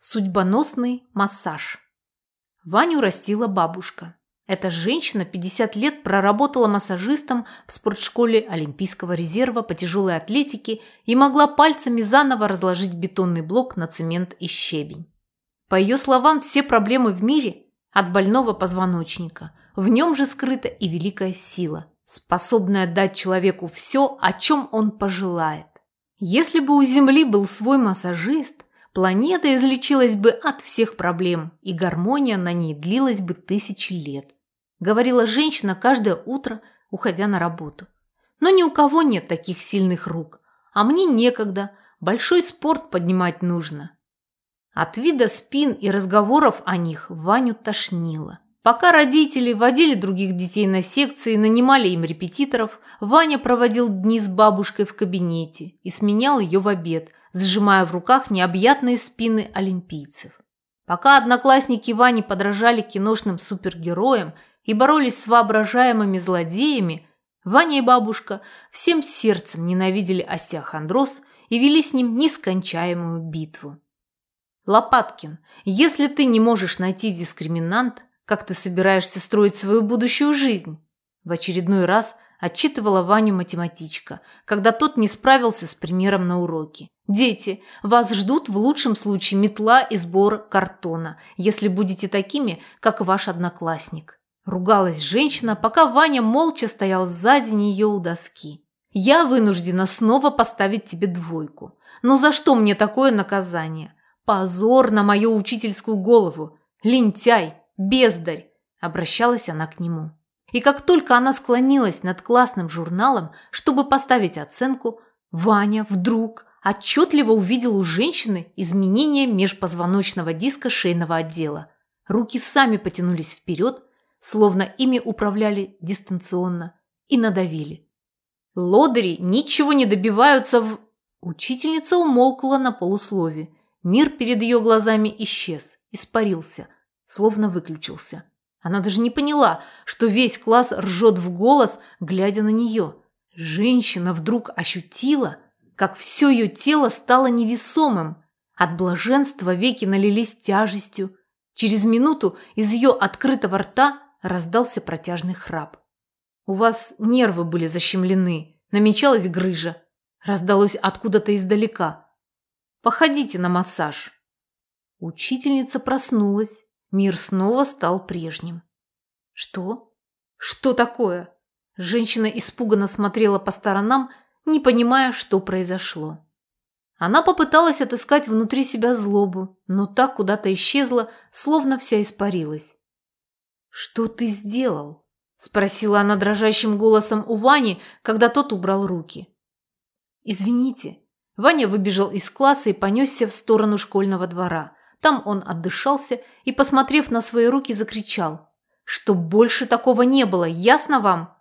Судьбоносный массаж. Ваню растила бабушка. Эта женщина 50 лет проработала массажистом в спортшколе Олимпийского резерва по тяжелой атлетике и могла пальцами заново разложить бетонный блок на цемент и щебень. По ее словам, все проблемы в мире от больного позвоночника. В нем же скрыта и великая сила, способная дать человеку все, о чем он пожелает. Если бы у Земли был свой массажист, планета излечилась бы от всех проблем, и гармония на ней длилась бы тысячи лет. Говорила женщина каждое утро, уходя на работу. Но ни у кого нет таких сильных рук. А мне некогда, большой спорт поднимать нужно. От вида спин и разговоров о них Ваню тошнило. Пока родители водили других детей на секции и нанимали им репетиторов, Ваня проводил дни с бабушкой в кабинете и сменял ее в обед, сжимая в руках необъятные спины олимпийцев. Пока одноклассники Вани подражали киношным супергероям и боролись с воображаемыми злодеями, Ваня и бабушка всем сердцем ненавидели остеохондроз и вели с ним нескончаемую битву. Лопаткин, если ты не можешь найти дискриминант, как ты собираешься строить свою будущую жизнь? В очередной раз отчитывала Ваню математичка, когда тот не справился с примером на уроке. «Дети, вас ждут в лучшем случае метла и сбор картона, если будете такими, как ваш одноклассник». Ругалась женщина, пока Ваня молча стоял сзади нее у доски. «Я вынуждена снова поставить тебе двойку. Но за что мне такое наказание? Позор на мою учительскую голову! Лентяй! Бездарь!» Обращалась она к нему. И как только она склонилась над классным журналом, чтобы поставить оценку, Ваня вдруг отчетливо увидел у женщины изменение межпозвоночного диска шейного отдела. Руки сами потянулись вперед, словно ими управляли дистанционно, и надавили. Лодыри ничего не добиваются в... Учительница умолкла на полуслове. Мир перед ее глазами исчез, испарился, словно выключился. Она даже не поняла, что весь класс ржет в голос, глядя на нее. Женщина вдруг ощутила, как все ее тело стало невесомым. От блаженства веки налились тяжестью. Через минуту из ее открытого рта раздался протяжный храп. «У вас нервы были защемлены, намечалась грыжа», раздалось откуда-то издалека. «Походите на массаж». Учительница проснулась, Мир снова стал прежним. Что? Что такое? Женщина испуганно смотрела по сторонам, не понимая, что произошло. Она попыталась отыскать внутри себя злобу, но та куда-то исчезла, словно вся испарилась. «Что ты сделал?» – спросила она дрожащим голосом у Вани, когда тот убрал руки. «Извините». Ваня выбежал из класса и понесся в сторону школьного двора. Там он отдышался и, посмотрев на свои руки, закричал. «Что больше такого не было, ясно вам?»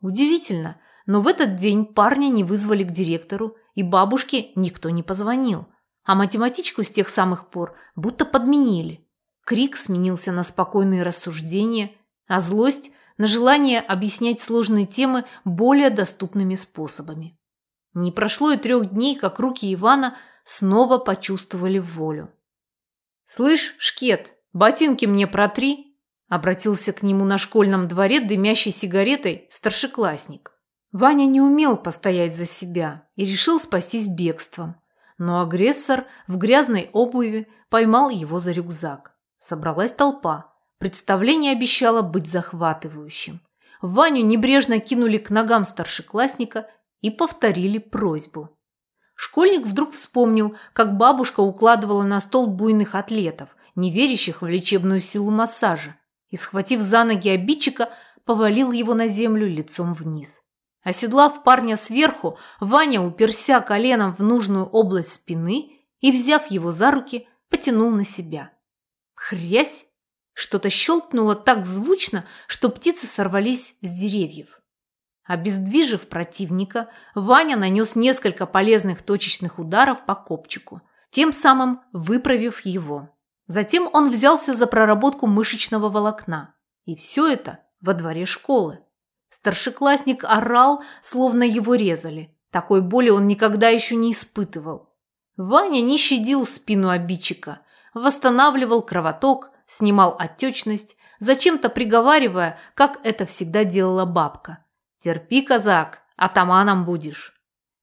Удивительно, но в этот день парня не вызвали к директору, и бабушке никто не позвонил. А математичку с тех самых пор будто подменили. Крик сменился на спокойные рассуждения, а злость – на желание объяснять сложные темы более доступными способами. Не прошло и трех дней, как руки Ивана снова почувствовали волю. «Слышь, Шкет, ботинки мне протри!» Обратился к нему на школьном дворе дымящей сигаретой старшеклассник. Ваня не умел постоять за себя и решил спастись бегством. Но агрессор в грязной обуви поймал его за рюкзак. Собралась толпа. Представление обещало быть захватывающим. Ваню небрежно кинули к ногам старшеклассника и повторили просьбу. Школьник вдруг вспомнил, как бабушка укладывала на стол буйных атлетов, не верящих в лечебную силу массажа, и, схватив за ноги обидчика, повалил его на землю лицом вниз. Оседлав парня сверху, Ваня уперся коленом в нужную область спины и, взяв его за руки, потянул на себя. Хрясь! Что-то щелкнуло так звучно, что птицы сорвались с деревьев. Обездвижив противника, Ваня нанес несколько полезных точечных ударов по копчику, тем самым выправив его. Затем он взялся за проработку мышечного волокна. И все это во дворе школы. Старшеклассник орал, словно его резали. Такой боли он никогда еще не испытывал. Ваня не щадил спину обидчика. восстанавливал кровоток, снимал отечность, зачем-то приговаривая, как это всегда делала бабка. «Терпи, казак, атаманом будешь».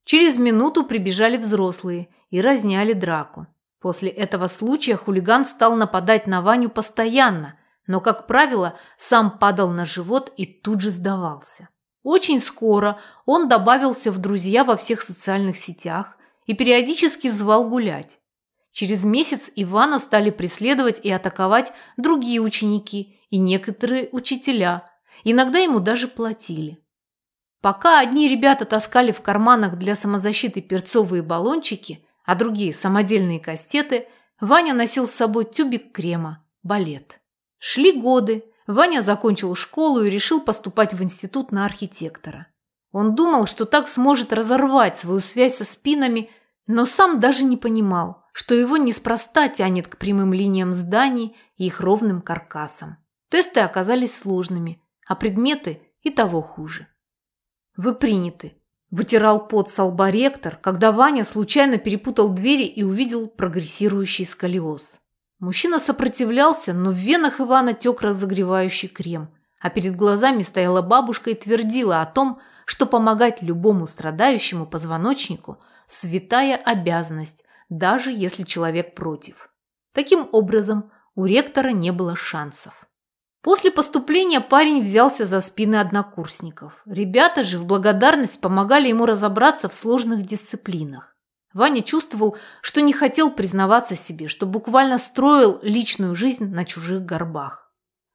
Через минуту прибежали взрослые и разняли драку. После этого случая хулиган стал нападать на Ваню постоянно, но, как правило, сам падал на живот и тут же сдавался. Очень скоро он добавился в друзья во всех социальных сетях и периодически звал гулять. Через месяц Ивана стали преследовать и атаковать другие ученики и некоторые учителя. Иногда ему даже платили. Пока одни ребята таскали в карманах для самозащиты перцовые баллончики, а другие – самодельные кастеты, Ваня носил с собой тюбик крема – балет. Шли годы, Ваня закончил школу и решил поступать в институт на архитектора. Он думал, что так сможет разорвать свою связь со спинами, но сам даже не понимал, что его неспроста тянет к прямым линиям зданий и их ровным каркасам. Тесты оказались сложными, а предметы и того хуже. «Вы приняты», – вытирал пот со лба ректор, когда Ваня случайно перепутал двери и увидел прогрессирующий сколиоз. Мужчина сопротивлялся, но в венах Ивана тек разогревающий крем, а перед глазами стояла бабушка и твердила о том, что помогать любому страдающему позвоночнику – святая обязанность, даже если человек против. Таким образом, у ректора не было шансов. После поступления парень взялся за спины однокурсников. Ребята же в благодарность помогали ему разобраться в сложных дисциплинах. Ваня чувствовал, что не хотел признаваться себе, что буквально строил личную жизнь на чужих горбах.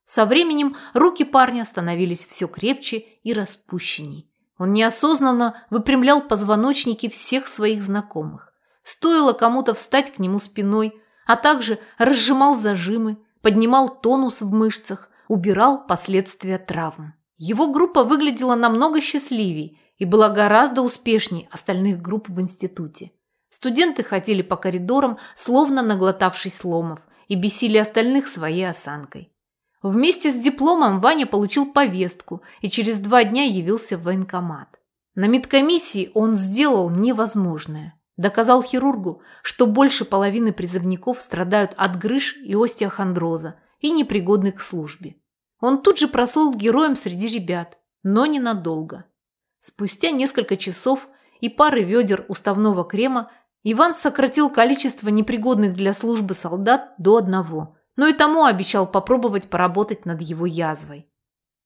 Со временем руки парня становились все крепче и распущенней. Он неосознанно выпрямлял позвоночники всех своих знакомых. Стоило кому-то встать к нему спиной, а также разжимал зажимы, поднимал тонус в мышцах, убирал последствия травм. Его группа выглядела намного счастливее и была гораздо успешнее остальных групп в институте. Студенты ходили по коридорам, словно наглотавшись сломов, и бесили остальных своей осанкой. Вместе с дипломом Ваня получил повестку и через два дня явился в военкомат. На медкомиссии он сделал невозможное. Доказал хирургу, что больше половины призывников страдают от грыж и остеохондроза и непригодны к службе. Он тут же прослыл героем среди ребят, но ненадолго. Спустя несколько часов и пары ведер уставного крема Иван сократил количество непригодных для службы солдат до одного, но и тому обещал попробовать поработать над его язвой.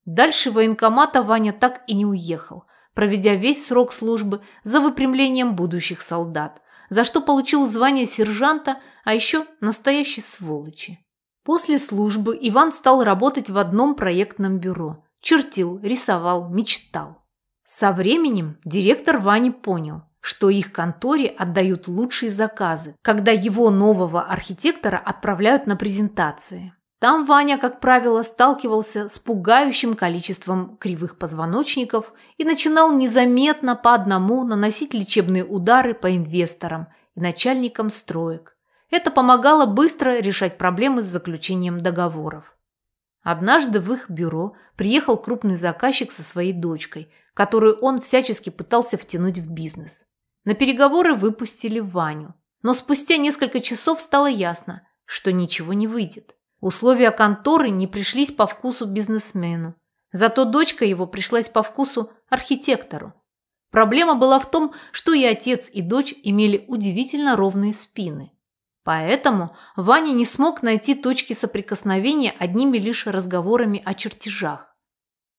Дальше военкомата Ваня так и не уехал, проведя весь срок службы за выпрямлением будущих солдат, за что получил звание сержанта, а еще настоящей сволочи. После службы Иван стал работать в одном проектном бюро. Чертил, рисовал, мечтал. Со временем директор Вани понял, что их конторе отдают лучшие заказы, когда его нового архитектора отправляют на презентации. Там Ваня, как правило, сталкивался с пугающим количеством кривых позвоночников и начинал незаметно по одному наносить лечебные удары по инвесторам и начальникам строек. Это помогало быстро решать проблемы с заключением договоров. Однажды в их бюро приехал крупный заказчик со своей дочкой, которую он всячески пытался втянуть в бизнес. На переговоры выпустили Ваню. Но спустя несколько часов стало ясно, что ничего не выйдет. Условия конторы не пришлись по вкусу бизнесмену. Зато дочка его пришлась по вкусу архитектору. Проблема была в том, что и отец, и дочь имели удивительно ровные спины. Поэтому Ваня не смог найти точки соприкосновения одними лишь разговорами о чертежах.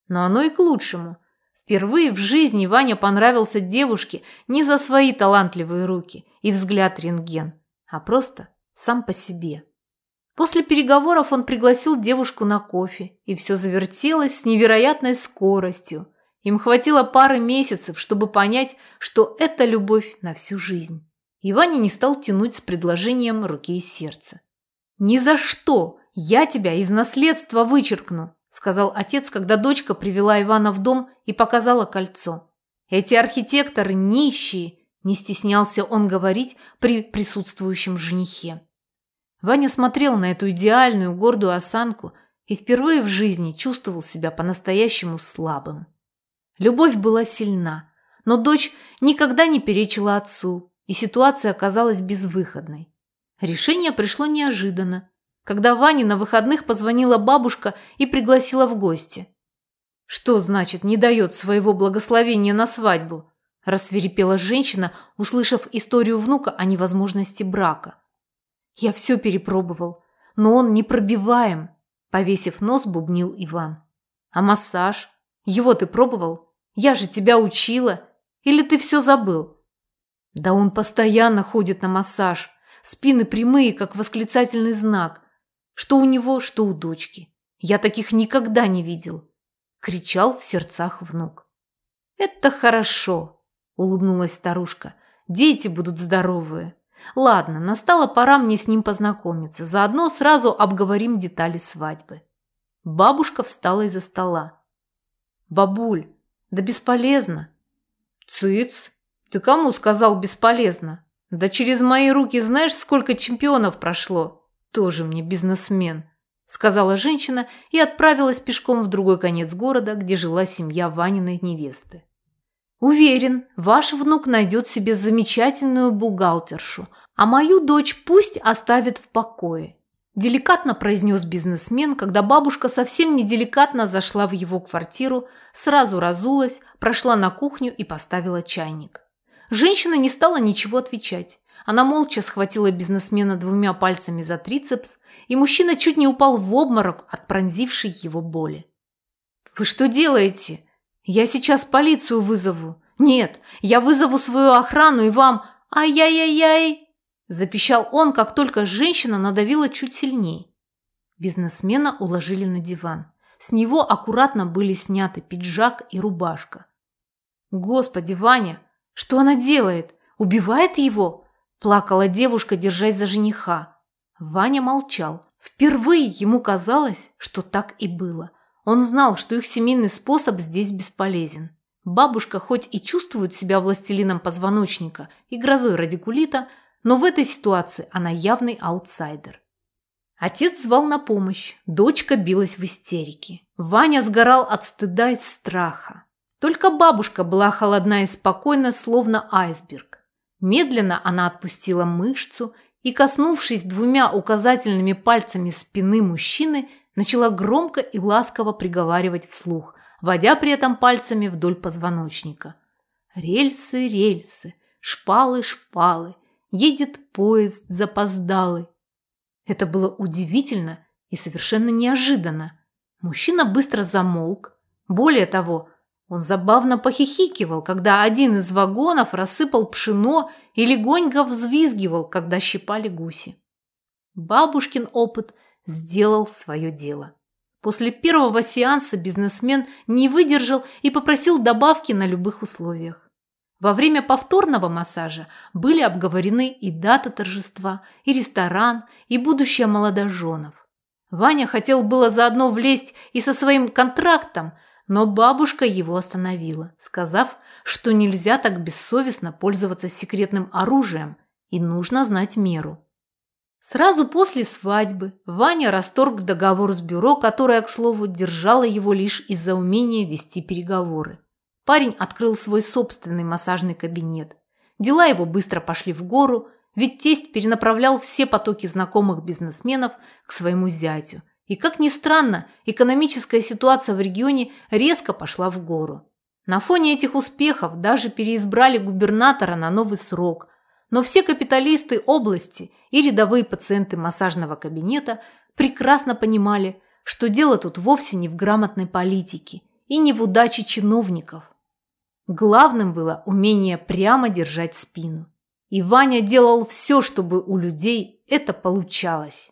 Но оно и к лучшему. Впервые в жизни Ваня понравился девушке не за свои талантливые руки и взгляд рентген, а просто сам по себе. После переговоров он пригласил девушку на кофе, и все завертелось с невероятной скоростью. Им хватило пары месяцев, чтобы понять, что это любовь на всю жизнь. И Ваня не стал тянуть с предложением руки и сердца. «Ни за что! Я тебя из наследства вычеркну!» сказал отец, когда дочка привела Ивана в дом и показала кольцо. «Эти архитекторы нищие!» не стеснялся он говорить при присутствующем женихе. Ваня смотрел на эту идеальную гордую осанку и впервые в жизни чувствовал себя по-настоящему слабым. Любовь была сильна, но дочь никогда не перечила отцу, и ситуация оказалась безвыходной. Решение пришло неожиданно, когда Ване на выходных позвонила бабушка и пригласила в гости. «Что значит не дает своего благословения на свадьбу?» – рассверепела женщина, услышав историю внука о невозможности брака. «Я все перепробовал, но он непробиваем», – повесив нос, бубнил Иван. «А массаж? Его ты пробовал? Я же тебя учила. Или ты все забыл?» «Да он постоянно ходит на массаж. Спины прямые, как восклицательный знак. Что у него, что у дочки. Я таких никогда не видел», – кричал в сердцах внук. «Это хорошо», – улыбнулась старушка. «Дети будут здоровые. Ладно, настала пора мне с ним познакомиться. Заодно сразу обговорим детали свадьбы». Бабушка встала из-за стола. «Бабуль, да бесполезно». «Цыц! Ты кому сказал бесполезно? Да через мои руки знаешь, сколько чемпионов прошло? Тоже мне бизнесмен», сказала женщина и отправилась пешком в другой конец города, где жила семья Ваниной невесты. Уверен, ваш внук найдет себе замечательную бухгалтершу, а мою дочь пусть оставит в покое. Деликатно произнес бизнесмен, когда бабушка совсем неделикатно зашла в его квартиру, сразу разулась, прошла на кухню и поставила чайник. Женщина не стала ничего отвечать. Она молча схватила бизнесмена двумя пальцами за трицепс, и мужчина чуть не упал в обморок от пронзившей его боли. «Вы что делаете?» Я сейчас полицию вызову. Нет, я вызову свою охрану и вам... Ай-яй-яй-яй!» Запищал он, как только женщина надавила чуть сильнее. Бизнесмена уложили на диван. С него аккуратно были сняты пиджак и рубашка. «Господи, Ваня, что она делает? Убивает его?» Плакала девушка, держась за жениха. Ваня молчал. Впервые ему казалось, что так и было – он знал, что их семейный способ здесь бесполезен. Бабушка хоть и чувствует себя властелином позвоночника и грозой радикулита, но в этой ситуации она явный аутсайдер. Отец звал на помощь, дочка билась в истерике. Ваня сгорал от стыда и страха. Только бабушка была холодна и спокойна, словно айсберг. Медленно она отпустила мышцу и, коснувшись двумя указательными пальцами спины мужчины, начала громко и ласково приговаривать вслух, водя при этом пальцами вдоль позвоночника. Рельсы, рельсы, шпалы, шпалы, едет поезд запоздалый. Это было удивительно и совершенно неожиданно. Мужчина быстро замолк. Более того, он забавно похихикивал, когда один из вагонов рассыпал пшено и легонько взвизгивал, когда щипали гуси. Бабушкин опыт сделал свое дело. После первого сеанса бизнесмен не выдержал и попросил добавки на любых условиях. Во время повторного массажа были обговорены и дата торжества, и ресторан, и будущее молодоженов. Ваня хотел было заодно влезть и со своим контрактом, но бабушка его остановила, сказав, что нельзя так бессовестно пользоваться секретным оружием и нужно знать меру. Сразу после свадьбы Ваня расторг договор с бюро, которое, к слову, держало его лишь из-за умения вести переговоры. Парень открыл свой собственный массажный кабинет. Дела его быстро пошли в гору, ведь тесть перенаправлял все потоки знакомых бизнесменов к своему зятю. И, как ни странно, экономическая ситуация в регионе резко пошла в гору. На фоне этих успехов даже переизбрали губернатора на новый срок. Но все капиталисты области – и рядовые пациенты массажного кабинета прекрасно понимали, что дело тут вовсе не в грамотной политике и не в удаче чиновников. Главным было умение прямо держать спину. И Ваня делал все, чтобы у людей это получалось.